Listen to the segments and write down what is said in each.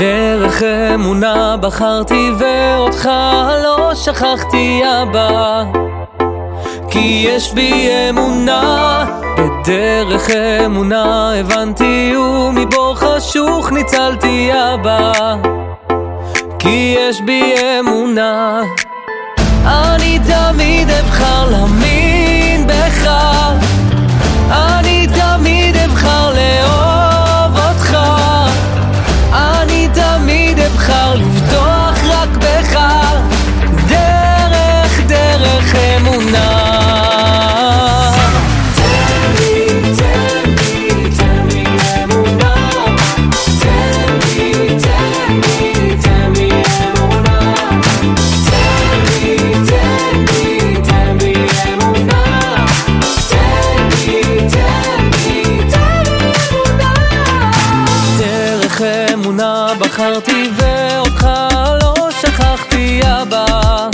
בדרך אמונה בחרתי ואותך לא שכחתי אבא. כי יש בי אמונה בדרך אמונה הבנתי ומבור חשוך ניצלתי אבא. כי יש בי אמונה אני תמיד בחרתי ואותך לא שכחתי אבא.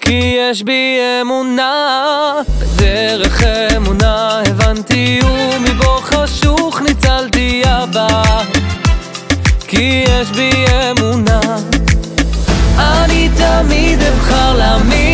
כי יש בי אמונה בדרך אמונה הבנתי ומבור חשוך ניצלתי אבא. כי יש בי אמונה. אני תמיד אבחר להאמין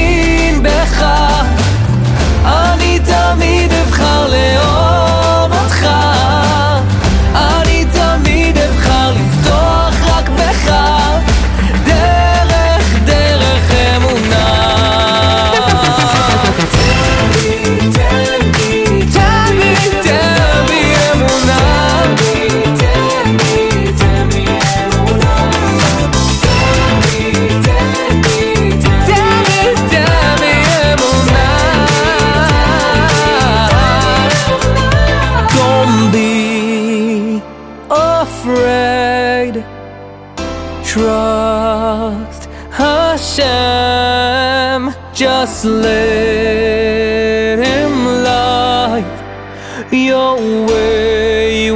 afraid. Trust Hashem. Just let Him light your way